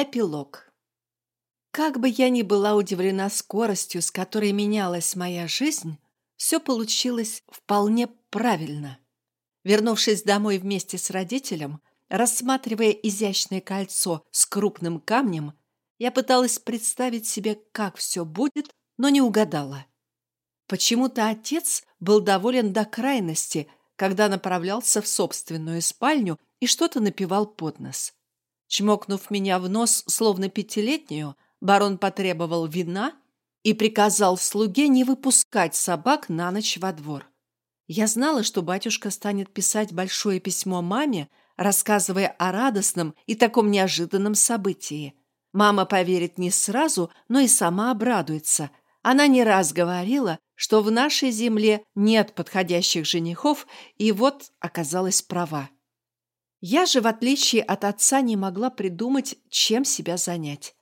Эпилог. Как бы я ни была удивлена скоростью, с которой менялась моя жизнь, все получилось вполне правильно. Вернувшись домой вместе с родителем, рассматривая изящное кольцо с крупным камнем, я пыталась представить себе, как все будет, но не угадала. Почему-то отец был доволен до крайности, когда направлялся в собственную спальню и что-то напевал под нос. Чмокнув меня в нос, словно пятилетнюю, барон потребовал вина и приказал слуге не выпускать собак на ночь во двор. Я знала, что батюшка станет писать большое письмо маме, рассказывая о радостном и таком неожиданном событии. Мама поверит не сразу, но и сама обрадуется. Она не раз говорила, что в нашей земле нет подходящих женихов, и вот оказалась права. Я же, в отличие от отца, не могла придумать, чем себя занять.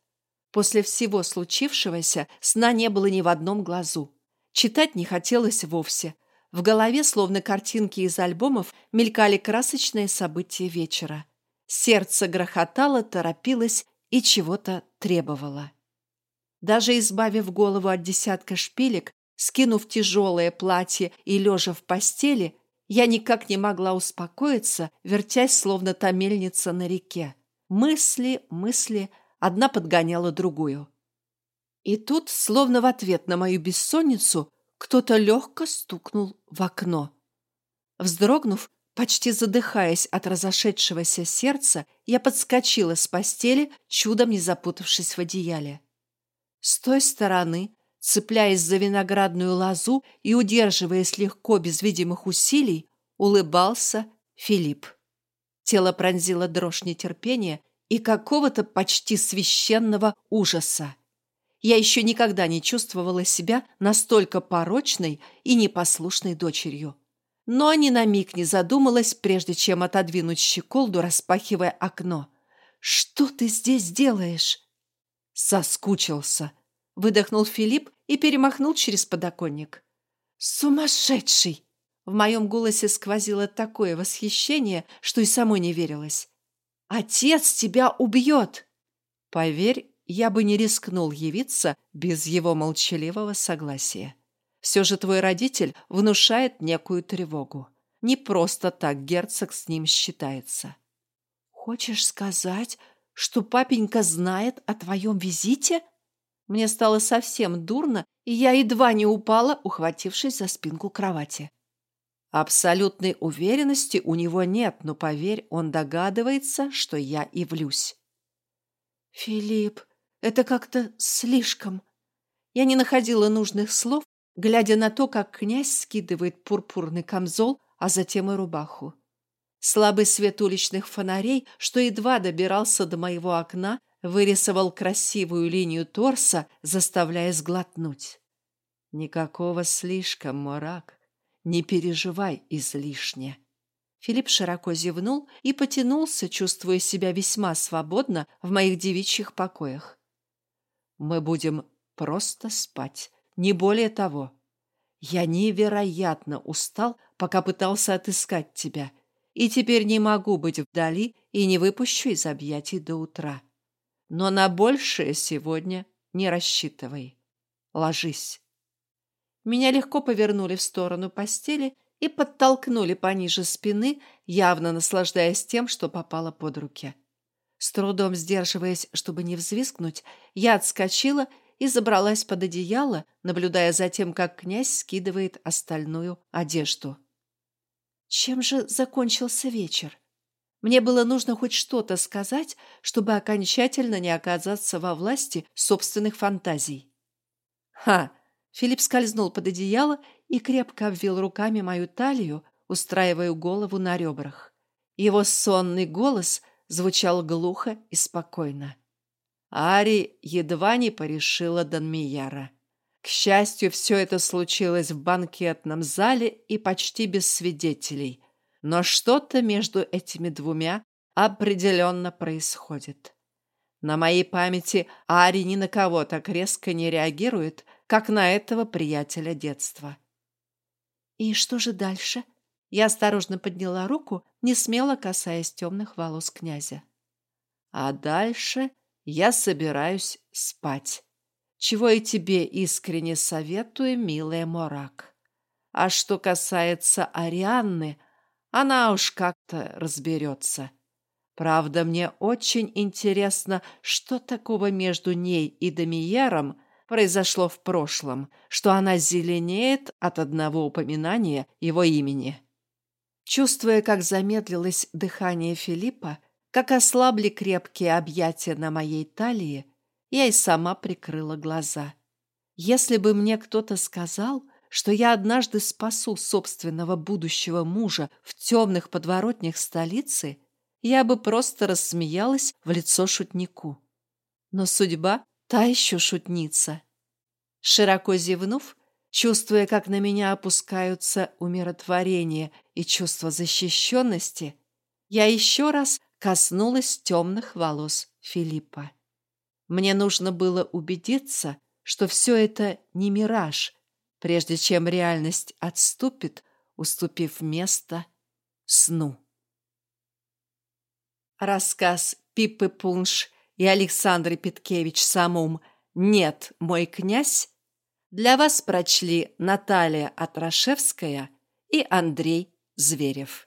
После всего случившегося сна не было ни в одном глазу. Читать не хотелось вовсе. В голове, словно картинки из альбомов, мелькали красочные события вечера. Сердце грохотало, торопилось и чего-то требовало. Даже избавив голову от десятка шпилек, скинув тяжелое платье и лежа в постели, я никак не могла успокоиться, вертясь, словно та мельница на реке. Мысли, мысли, одна подгоняла другую. И тут, словно в ответ на мою бессонницу, кто-то легко стукнул в окно. Вздрогнув, почти задыхаясь от разошедшегося сердца, я подскочила с постели, чудом не запутавшись в одеяле. С той стороны цепляясь за виноградную лозу и удерживаясь легко без видимых усилий, улыбался Филипп. Тело пронзило дрожь нетерпения и какого-то почти священного ужаса. Я еще никогда не чувствовала себя настолько порочной и непослушной дочерью. Но ни на миг не задумалась, прежде чем отодвинуть щеколду, распахивая окно. «Что ты здесь делаешь?» Соскучился. Выдохнул Филипп и перемахнул через подоконник. «Сумасшедший!» В моем голосе сквозило такое восхищение, что и самой не верилось. «Отец тебя убьет!» Поверь, я бы не рискнул явиться без его молчаливого согласия. Все же твой родитель внушает некую тревогу. Не просто так герцог с ним считается. «Хочешь сказать, что папенька знает о твоем визите?» Мне стало совсем дурно, и я едва не упала, ухватившись за спинку кровати. Абсолютной уверенности у него нет, но, поверь, он догадывается, что я явлюсь. «Филипп, это как-то слишком». Я не находила нужных слов, глядя на то, как князь скидывает пурпурный камзол, а затем и рубаху. Слабый свет уличных фонарей, что едва добирался до моего окна, вырисовал красивую линию торса, заставляя сглотнуть. Никакого слишком, Морак. Не переживай излишне. Филипп широко зевнул и потянулся, чувствуя себя весьма свободно в моих девичьих покоях. Мы будем просто спать, не более того. Я невероятно устал, пока пытался отыскать тебя, и теперь не могу быть вдали и не выпущу из объятий до утра. Но на большее сегодня не рассчитывай. Ложись. Меня легко повернули в сторону постели и подтолкнули пониже спины, явно наслаждаясь тем, что попало под руки. С трудом сдерживаясь, чтобы не взвизгнуть, я отскочила и забралась под одеяло, наблюдая за тем, как князь скидывает остальную одежду. Чем же закончился вечер? Мне было нужно хоть что-то сказать, чтобы окончательно не оказаться во власти собственных фантазий. «Ха!» Филипп скользнул под одеяло и крепко обвил руками мою талию, устраивая голову на ребрах. Его сонный голос звучал глухо и спокойно. Ари едва не порешила Данмияра. К счастью, все это случилось в банкетном зале и почти без свидетелей, но что-то между этими двумя определенно происходит. На моей памяти Ари ни на кого так резко не реагирует, как на этого приятеля детства. «И что же дальше?» Я осторожно подняла руку, не смело касаясь темных волос князя. А дальше я собираюсь спать. Чего и тебе искренне советую, милая Морак. А что касается Арианны, она уж как-то разберется. Правда, мне очень интересно, что такого между ней и Дамиером произошло в прошлом, что она зеленеет от одного упоминания его имени. Чувствуя, как замедлилось дыхание Филиппа, как ослабли крепкие объятия на моей талии, я и сама прикрыла глаза. Если бы мне кто-то сказал, что я однажды спасу собственного будущего мужа в темных подворотнях столицы, я бы просто рассмеялась в лицо шутнику. Но судьба та еще шутница. Широко зевнув, чувствуя, как на меня опускаются умиротворение и чувство защищенности, я еще раз коснулась темных волос Филиппа. Мне нужно было убедиться, что все это не мираж, прежде чем реальность отступит, уступив место сну. Рассказ Пиппы Пунш и Александры Петкевич Самум «Нет, мой князь» для вас прочли Наталья Атрашевская и Андрей Зверев.